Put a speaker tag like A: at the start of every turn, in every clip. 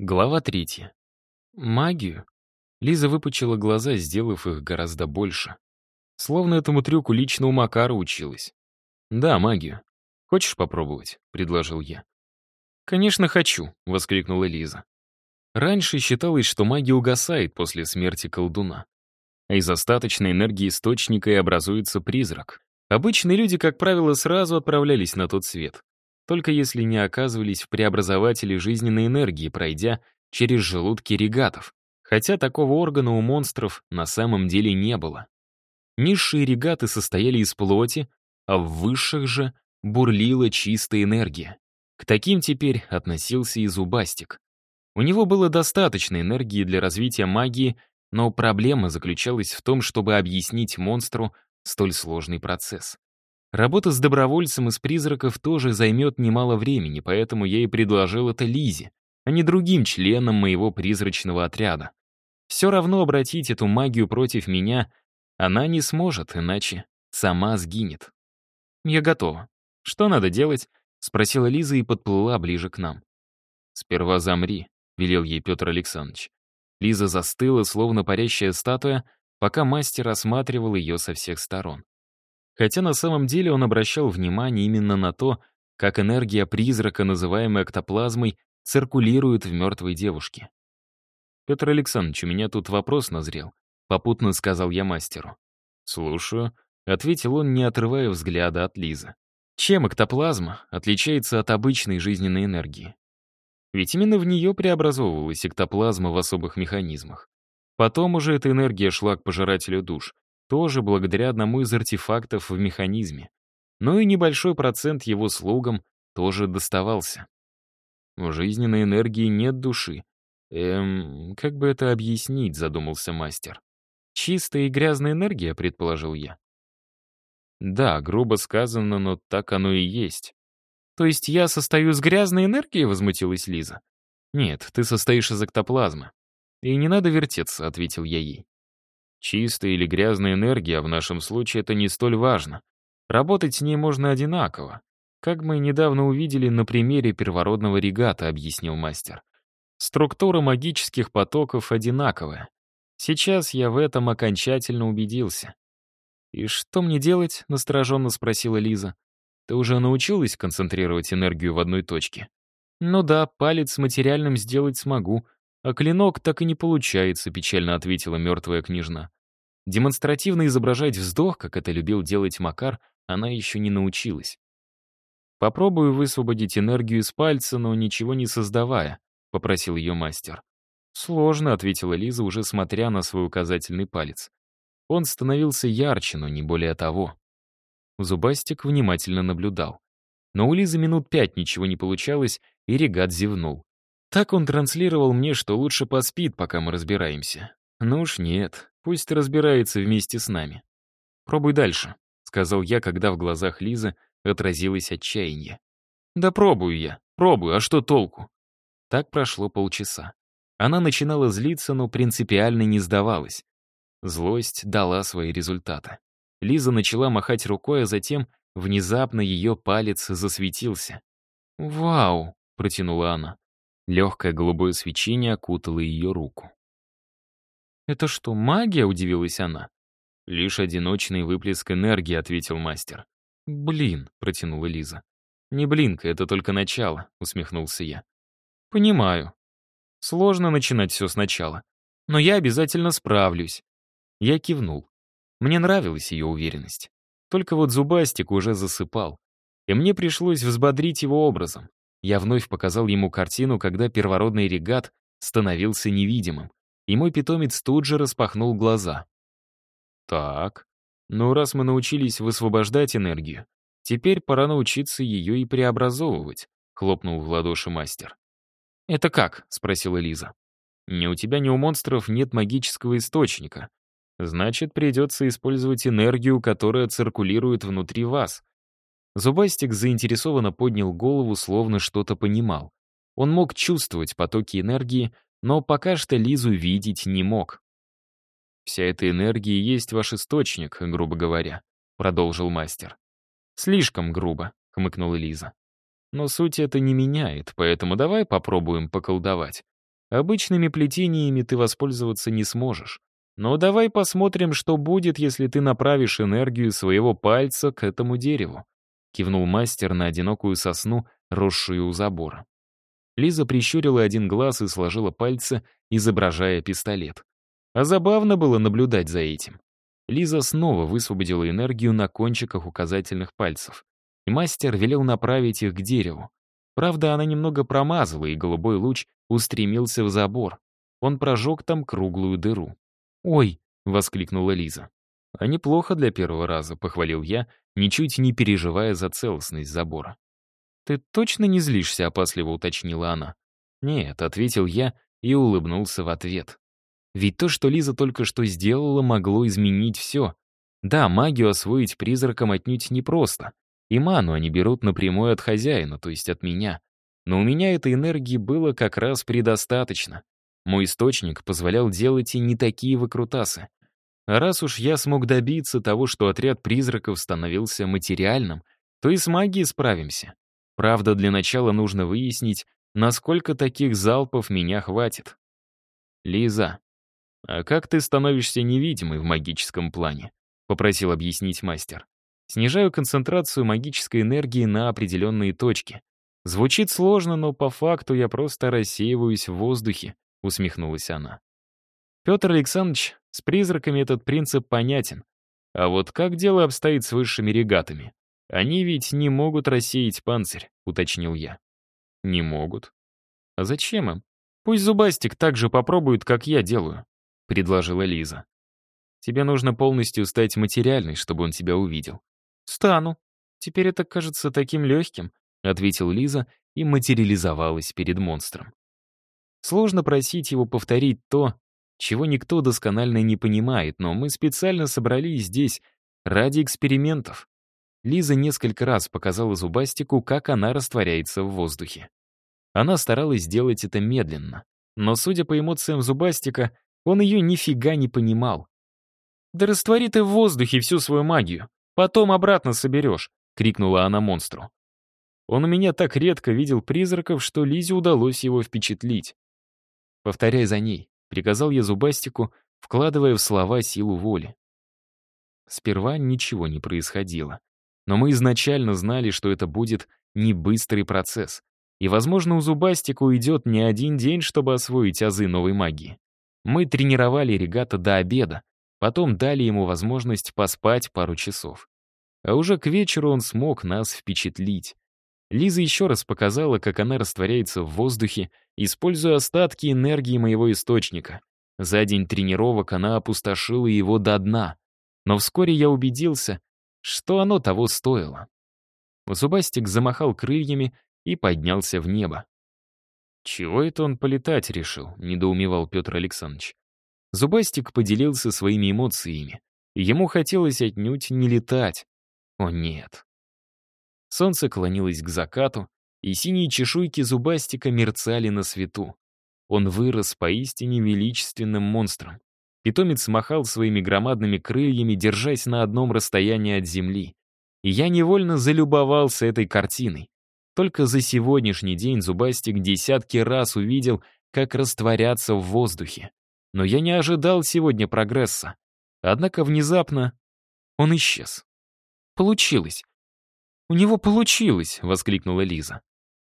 A: Глава третья. Магию? Лиза выпучила глаза, сделав их гораздо больше. Словно этому трюку лично у Макара училась. «Да, магию. Хочешь попробовать?» — предложил я. «Конечно, хочу», — воскликнула Лиза. Раньше считалось, что магия угасает после смерти колдуна. А из остаточной энергии источника и образуется призрак. Обычные люди, как правило, сразу отправлялись на тот свет только если не оказывались в преобразователе жизненной энергии, пройдя через желудки регатов, хотя такого органа у монстров на самом деле не было. Низшие регаты состояли из плоти, а в высших же бурлила чистая энергия. К таким теперь относился и зубастик. У него было достаточно энергии для развития магии, но проблема заключалась в том, чтобы объяснить монстру столь сложный процесс. Работа с добровольцем из призраков тоже займет немало времени, поэтому я и предложил это Лизе, а не другим членам моего призрачного отряда. Все равно обратить эту магию против меня она не сможет, иначе сама сгинет. «Я готова. Что надо делать?» — спросила Лиза и подплыла ближе к нам. «Сперва замри», — велел ей Петр Александрович. Лиза застыла, словно парящая статуя, пока мастер осматривал ее со всех сторон хотя на самом деле он обращал внимание именно на то, как энергия призрака, называемая эктоплазмой, циркулирует в мертвой девушке. «Петр Александрович, у меня тут вопрос назрел», — попутно сказал я мастеру. «Слушаю», — ответил он, не отрывая взгляда от Лизы. «Чем эктоплазма отличается от обычной жизненной энергии?» Ведь именно в нее преобразовывалась эктоплазма в особых механизмах. Потом уже эта энергия шла к пожирателю душ, тоже благодаря одному из артефактов в механизме. Но и небольшой процент его слугам тоже доставался. В жизненной энергии нет души. Эм, как бы это объяснить, задумался мастер. Чистая и грязная энергия, предположил я. Да, грубо сказано, но так оно и есть. То есть я состою из грязной энергии, возмутилась Лиза. Нет, ты состоишь из эктоплазмы. И не надо вертеться, ответил я ей. Чистая или грязная энергия в нашем случае это не столь важно. Работать с ней можно одинаково. Как мы недавно увидели на примере первородного регата, объяснил мастер. Структура магических потоков одинаковая. Сейчас я в этом окончательно убедился. «И что мне делать?» — настороженно спросила Лиза. «Ты уже научилась концентрировать энергию в одной точке?» «Ну да, палец материальным сделать смогу, «А клинок так и не получается», — печально ответила мертвая княжна. Демонстративно изображать вздох, как это любил делать Макар, она еще не научилась. «Попробую высвободить энергию из пальца, но ничего не создавая», — попросил ее мастер. «Сложно», — ответила Лиза, уже смотря на свой указательный палец. Он становился ярче, но не более того. Зубастик внимательно наблюдал. Но у Лизы минут пять ничего не получалось, и регат зевнул. Так он транслировал мне, что лучше поспит, пока мы разбираемся. Ну уж нет, пусть разбирается вместе с нами. «Пробуй дальше», — сказал я, когда в глазах Лизы отразилось отчаяние. «Да пробую я, пробую, а что толку?» Так прошло полчаса. Она начинала злиться, но принципиально не сдавалась. Злость дала свои результаты. Лиза начала махать рукой, а затем внезапно ее палец засветился. «Вау!» — протянула она. Легкое голубое свечение окутало ее руку. «Это что, магия?» — удивилась она. «Лишь одиночный выплеск энергии», — ответил мастер. «Блин», — протянула Лиза. «Не блинка, это только начало», — усмехнулся я. «Понимаю. Сложно начинать все сначала. Но я обязательно справлюсь». Я кивнул. Мне нравилась ее уверенность. Только вот зубастик уже засыпал. И мне пришлось взбодрить его образом. Я вновь показал ему картину, когда первородный регат становился невидимым, и мой питомец тут же распахнул глаза. «Так, ну раз мы научились высвобождать энергию, теперь пора научиться ее и преобразовывать», — хлопнул в ладоши мастер. «Это как?» — спросила Лиза. «Ни у тебя, ни у монстров нет магического источника. Значит, придется использовать энергию, которая циркулирует внутри вас. Зубастик заинтересованно поднял голову, словно что-то понимал. Он мог чувствовать потоки энергии, но пока что Лизу видеть не мог. «Вся эта энергия есть ваш источник, грубо говоря», — продолжил мастер. «Слишком грубо», — хмыкнула Лиза. «Но суть это не меняет, поэтому давай попробуем поколдовать. Обычными плетениями ты воспользоваться не сможешь. Но давай посмотрим, что будет, если ты направишь энергию своего пальца к этому дереву. Кивнул мастер на одинокую сосну, росшую у забора. Лиза прищурила один глаз и сложила пальцы, изображая пистолет. А забавно было наблюдать за этим. Лиза снова высвободила энергию на кончиках указательных пальцев. И мастер велел направить их к дереву. Правда, она немного промазала, и голубой луч устремился в забор. Он прожег там круглую дыру. «Ой!» — воскликнула Лиза. «А неплохо для первого раза», — похвалил я, ничуть не переживая за целостность забора. «Ты точно не злишься?» — опасливо уточнила она. «Нет», — ответил я и улыбнулся в ответ. Ведь то, что Лиза только что сделала, могло изменить все. Да, магию освоить призракам отнюдь непросто. И ману они берут напрямую от хозяина, то есть от меня. Но у меня этой энергии было как раз предостаточно. Мой источник позволял делать и не такие выкрутасы. А раз уж я смог добиться того, что отряд призраков становился материальным, то и с магией справимся. Правда, для начала нужно выяснить, насколько таких залпов меня хватит. Лиза, «А как ты становишься невидимой в магическом плане?» — попросил объяснить мастер. «Снижаю концентрацию магической энергии на определенные точки. Звучит сложно, но по факту я просто рассеиваюсь в воздухе», — усмехнулась она. Петр Александрович, с призраками этот принцип понятен. А вот как дело обстоит с высшими регатами? Они ведь не могут рассеять панцирь, уточнил я. Не могут. А зачем им? Пусть Зубастик так же попробует, как я делаю. — предложила Лиза. «Тебе нужно полностью стать материальной, чтобы он тебя увидел». «Стану. Теперь это кажется таким легким», — ответил Лиза и материализовалась перед монстром. Сложно просить его повторить то, чего никто досконально не понимает, но мы специально собрались здесь ради экспериментов. Лиза несколько раз показала Зубастику, как она растворяется в воздухе. Она старалась сделать это медленно, но, судя по эмоциям Зубастика, он ее нифига не понимал. «Да раствори ты в воздухе всю свою магию. Потом обратно соберешь», — крикнула она монстру. Он у меня так редко видел призраков, что Лизе удалось его впечатлить. «Повторяй за ней», — приказал я Зубастику, вкладывая в слова силу воли. Сперва ничего не происходило. Но мы изначально знали, что это будет не быстрый процесс. И, возможно, у Зубастика уйдет не один день, чтобы освоить азы новой магии. Мы тренировали регата до обеда, потом дали ему возможность поспать пару часов. А уже к вечеру он смог нас впечатлить. Лиза еще раз показала, как она растворяется в воздухе, используя остатки энергии моего источника. За день тренировок она опустошила его до дна. Но вскоре я убедился, что оно того стоило. Зубастик замахал крыльями и поднялся в небо. «Чего это он полетать решил?» — недоумевал Петр Александрович. Зубастик поделился своими эмоциями. Ему хотелось отнюдь не летать. О нет. Солнце клонилось к закату, и синие чешуйки зубастика мерцали на свету. Он вырос поистине величественным монстром. Питомец махал своими громадными крыльями, держась на одном расстоянии от земли. И я невольно залюбовался этой картиной. Только за сегодняшний день Зубастик десятки раз увидел, как растворяться в воздухе. Но я не ожидал сегодня прогресса. Однако внезапно он исчез. Получилось. «У него получилось!» — воскликнула Лиза.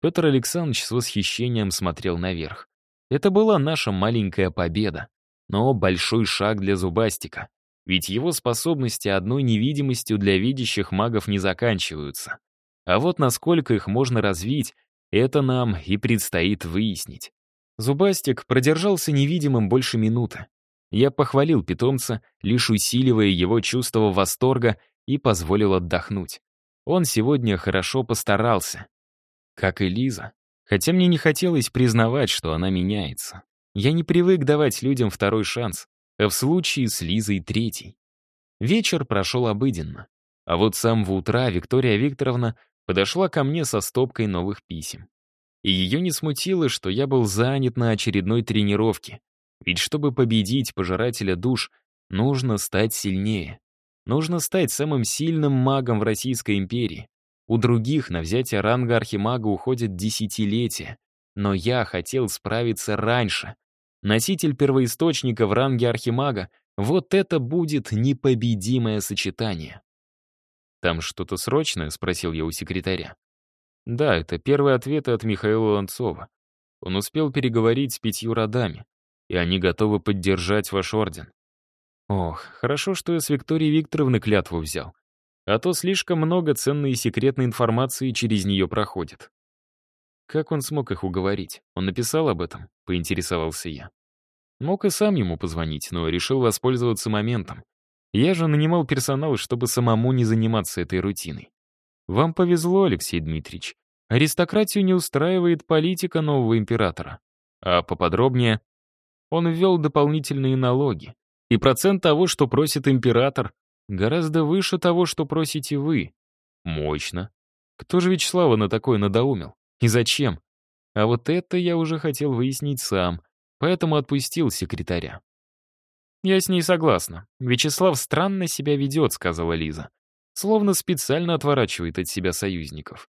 A: Петр Александрович с восхищением смотрел наверх. Это была наша маленькая победа, но большой шаг для Зубастика. Ведь его способности одной невидимостью для видящих магов не заканчиваются. А вот насколько их можно развить, это нам и предстоит выяснить. Зубастик продержался невидимым больше минуты. Я похвалил питомца, лишь усиливая его чувство восторга и позволил отдохнуть. Он сегодня хорошо постарался. Как и Лиза. Хотя мне не хотелось признавать, что она меняется. Я не привык давать людям второй шанс, а в случае с Лизой третий. Вечер прошел обыденно. А вот с самого утра Виктория Викторовна подошла ко мне со стопкой новых писем. И ее не смутило, что я был занят на очередной тренировке. Ведь чтобы победить пожирателя душ, нужно стать сильнее. Нужно стать самым сильным магом в Российской империи. У других на взятие ранга архимага уходят десятилетия. Но я хотел справиться раньше. Носитель первоисточника в ранге архимага — вот это будет непобедимое сочетание. «Там что-то срочное?» — спросил я у секретаря. «Да, это первые ответы от Михаила Ланцова. Он успел переговорить с пятью родами, и они готовы поддержать ваш орден. Ох, хорошо, что я с Викторией Викторовной клятву взял. А то слишком много ценной и секретной информации через нее проходит. Как он смог их уговорить? Он написал об этом? Поинтересовался я. Мог и сам ему позвонить, но решил воспользоваться моментом. Я же нанимал персонал, чтобы самому не заниматься этой рутиной. Вам повезло, Алексей Дмитриевич. Аристократию не устраивает политика нового императора. А поподробнее, он ввел дополнительные налоги. И процент того, что просит император, гораздо выше того, что просите вы. Мощно. Кто же Вячеслава на такое надоумил? И зачем? А вот это я уже хотел выяснить сам, поэтому отпустил секретаря. «Я с ней согласна. Вячеслав странно себя ведет», — сказала Лиза. Словно специально отворачивает от себя союзников.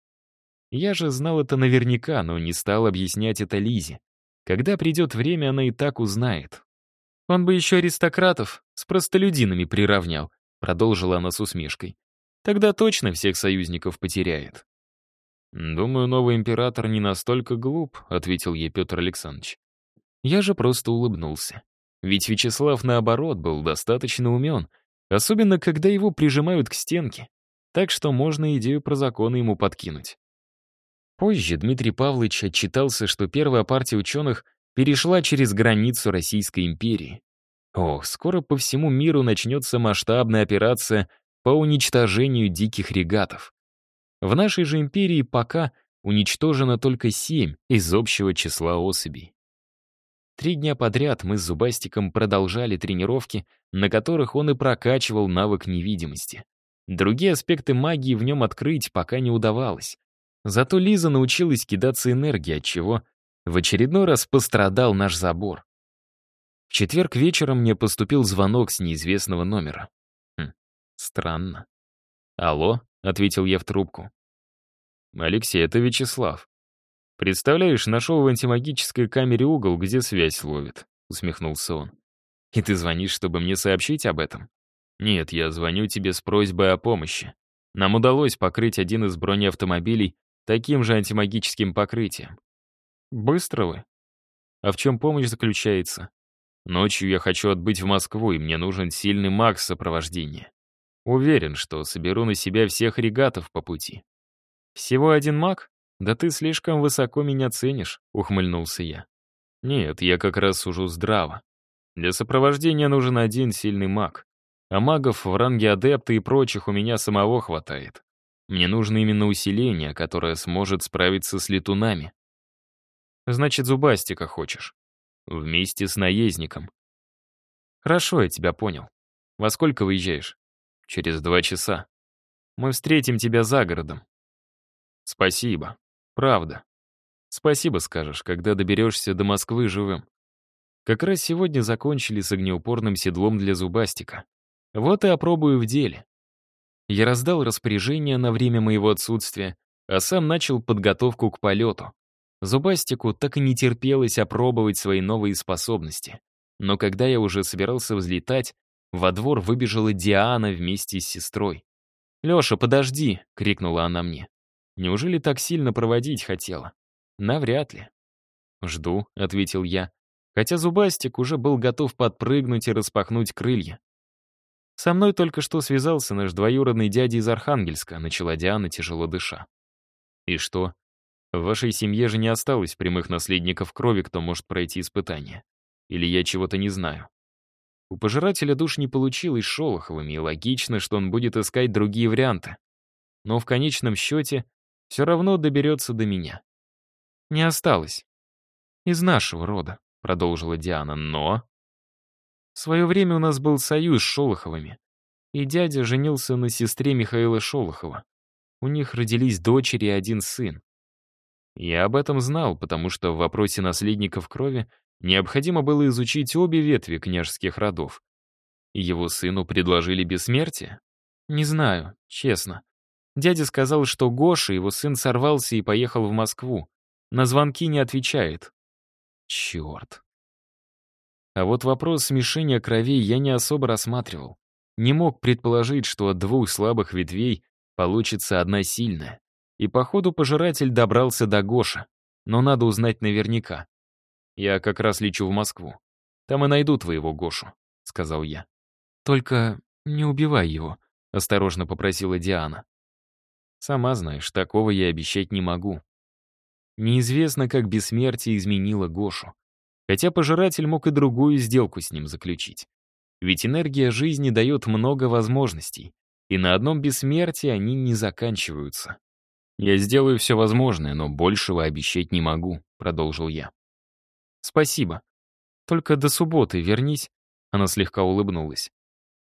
A: Я же знал это наверняка, но не стал объяснять это Лизе. Когда придет время, она и так узнает. Он бы еще аристократов с простолюдинами приравнял, продолжила она с усмешкой. Тогда точно всех союзников потеряет. «Думаю, новый император не настолько глуп», — ответил ей Петр Александрович. Я же просто улыбнулся. Ведь Вячеслав, наоборот, был достаточно умен, особенно когда его прижимают к стенке. Так что можно идею про законы ему подкинуть. Позже Дмитрий Павлович отчитался, что первая партия ученых перешла через границу Российской империи. Ох, скоро по всему миру начнется масштабная операция по уничтожению диких регатов. В нашей же империи пока уничтожено только семь из общего числа особей. Три дня подряд мы с Зубастиком продолжали тренировки, на которых он и прокачивал навык невидимости. Другие аспекты магии в нем открыть пока не удавалось. Зато Лиза научилась кидаться энергией, от чего в очередной раз пострадал наш забор. В четверг вечером мне поступил звонок с неизвестного номера. Хм, странно. «Алло», — ответил я в трубку. «Алексей, это Вячеслав. Представляешь, нашел в антимагической камере угол, где связь ловит», — усмехнулся он. «И ты звонишь, чтобы мне сообщить об этом?» «Нет, я звоню тебе с просьбой о помощи. Нам удалось покрыть один из бронеавтомобилей таким же антимагическим покрытием. Быстро вы. А в чем помощь заключается? Ночью я хочу отбыть в Москву, и мне нужен сильный маг сопровождения. Уверен, что соберу на себя всех регатов по пути. Всего один маг? Да ты слишком высоко меня ценишь, ухмыльнулся я. Нет, я как раз сужу здраво. Для сопровождения нужен один сильный маг. А магов в ранге адепта и прочих у меня самого хватает. Мне нужно именно усиление, которое сможет справиться с летунами. Значит, зубастика хочешь. Вместе с наездником. Хорошо, я тебя понял. Во сколько выезжаешь? Через два часа. Мы встретим тебя за городом. Спасибо. Правда. Спасибо скажешь, когда доберешься до Москвы живым. Как раз сегодня закончили с огнеупорным седлом для зубастика. Вот и опробую в деле. Я раздал распоряжение на время моего отсутствия, а сам начал подготовку к полету. Зубастику так и не терпелось опробовать свои новые способности. Но когда я уже собирался взлетать, во двор выбежала Диана вместе с сестрой. «Леша, подожди!» — крикнула она мне. «Неужели так сильно проводить хотела?» «Навряд ли». «Жду», — ответил я, хотя Зубастик уже был готов подпрыгнуть и распахнуть крылья. «Со мной только что связался наш двоюродный дядя из Архангельска», — начала Диана, тяжело дыша. «И что? В вашей семье же не осталось прямых наследников крови, кто может пройти испытание. Или я чего-то не знаю?» У пожирателя душ не получилось Шолоховыми, и логично, что он будет искать другие варианты. Но в конечном счете все равно доберется до меня. «Не осталось. Из нашего рода», — продолжила Диана, — «но...» В свое время у нас был союз с Шолоховыми, и дядя женился на сестре Михаила Шолохова. У них родились дочери и один сын. Я об этом знал, потому что в вопросе наследников крови необходимо было изучить обе ветви княжеских родов. Его сыну предложили бессмертие? Не знаю, честно. Дядя сказал, что Гоша, его сын, сорвался и поехал в Москву. На звонки не отвечает. Черт. А вот вопрос смешения кровей я не особо рассматривал. Не мог предположить, что от двух слабых ветвей получится одна сильная. И походу пожиратель добрался до Гоша. Но надо узнать наверняка. Я как раз лечу в Москву. Там и найду твоего Гошу, сказал я. Только не убивай его, осторожно попросила Диана. Сама знаешь, такого я обещать не могу. Неизвестно, как бессмертие изменило Гошу. Хотя пожиратель мог и другую сделку с ним заключить. Ведь энергия жизни дает много возможностей, и на одном бессмертии они не заканчиваются. «Я сделаю все возможное, но большего обещать не могу», — продолжил я. «Спасибо. Только до субботы вернись», — она слегка улыбнулась.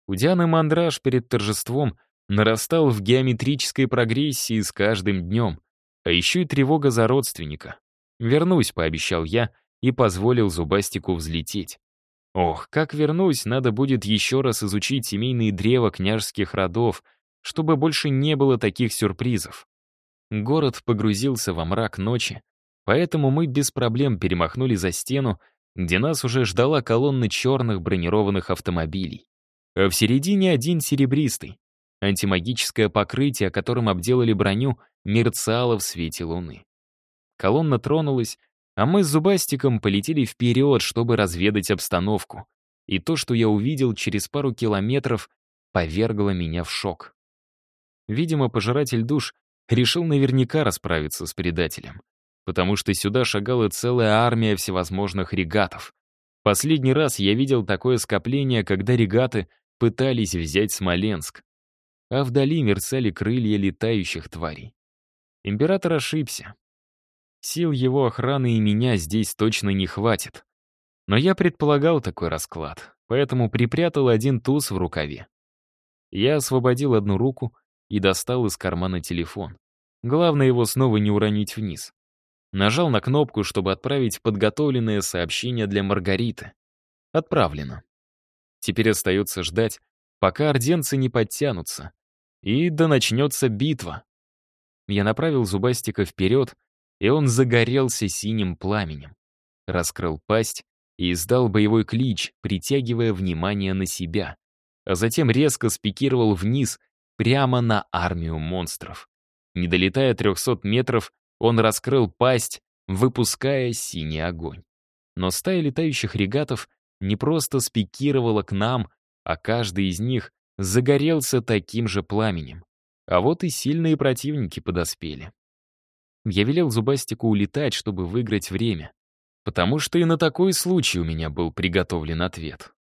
A: У Дианы мандраж перед торжеством нарастал в геометрической прогрессии с каждым днем, а еще и тревога за родственника. «Вернусь», — пообещал я, — и позволил Зубастику взлететь. Ох, как вернусь, надо будет еще раз изучить семейные древа княжеских родов, чтобы больше не было таких сюрпризов. Город погрузился во мрак ночи, поэтому мы без проблем перемахнули за стену, где нас уже ждала колонна черных бронированных автомобилей. А в середине один серебристый. Антимагическое покрытие, которым обделали броню, мерцало в свете луны. Колонна тронулась, а мы с Зубастиком полетели вперед, чтобы разведать обстановку. И то, что я увидел через пару километров, повергло меня в шок. Видимо, пожиратель душ решил наверняка расправиться с предателем, потому что сюда шагала целая армия всевозможных регатов. Последний раз я видел такое скопление, когда регаты пытались взять Смоленск, а вдали мерцали крылья летающих тварей. Император ошибся. Сил его охраны и меня здесь точно не хватит. Но я предполагал такой расклад, поэтому припрятал один туз в рукаве. Я освободил одну руку и достал из кармана телефон. Главное его снова не уронить вниз. Нажал на кнопку, чтобы отправить подготовленное сообщение для Маргариты. Отправлено. Теперь остается ждать, пока орденцы не подтянутся. И да начнется битва. Я направил Зубастика вперед, и он загорелся синим пламенем. Раскрыл пасть и издал боевой клич, притягивая внимание на себя, а затем резко спикировал вниз, прямо на армию монстров. Не долетая 300 метров, он раскрыл пасть, выпуская синий огонь. Но стая летающих регатов не просто спикировала к нам, а каждый из них загорелся таким же пламенем. А вот и сильные противники подоспели. Я велел Зубастику улетать, чтобы выиграть время. Потому что и на такой случай у меня был приготовлен ответ.